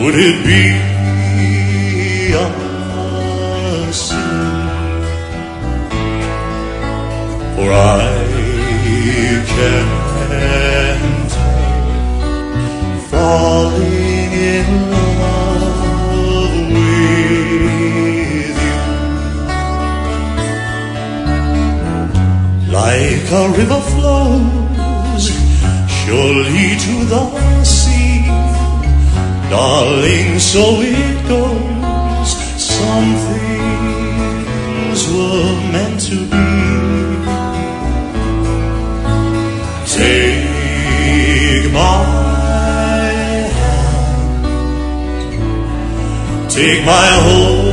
would it be a sin for I can't help falling in love with you? Like a river flows surely to the sea Darling, so it goes. Some things were meant to be. Take my hand, take my whole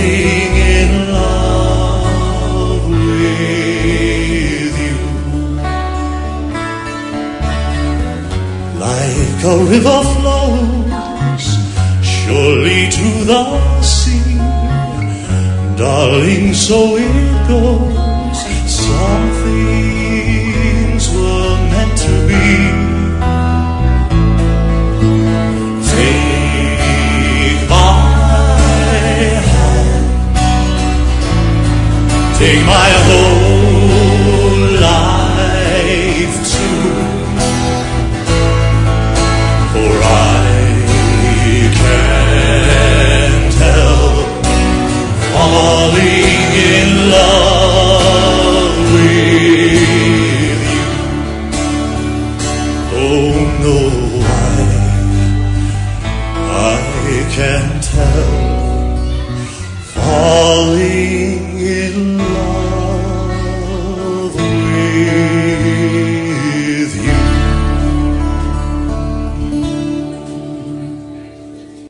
in love with you. Like a river flows surely to the sea. Darling so it goes some Take my whole life too, for I can't help falling in love with you. Oh no, I, I can't help